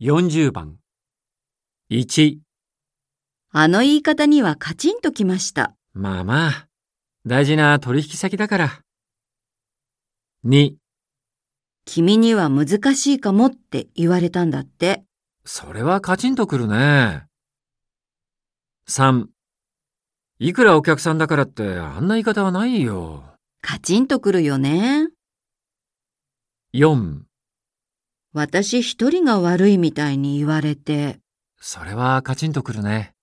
40番。1、あの言い方にはカチンときました。まあまあ、大事な取引先だから。2、君には難しいかもって言われたんだって。それはカチンとくるね。3、いくらお客さんだからってあんな言い方はないよ。カチンとくるよね。4、私一人が悪いみたいに言われて。それはカチンとくるね。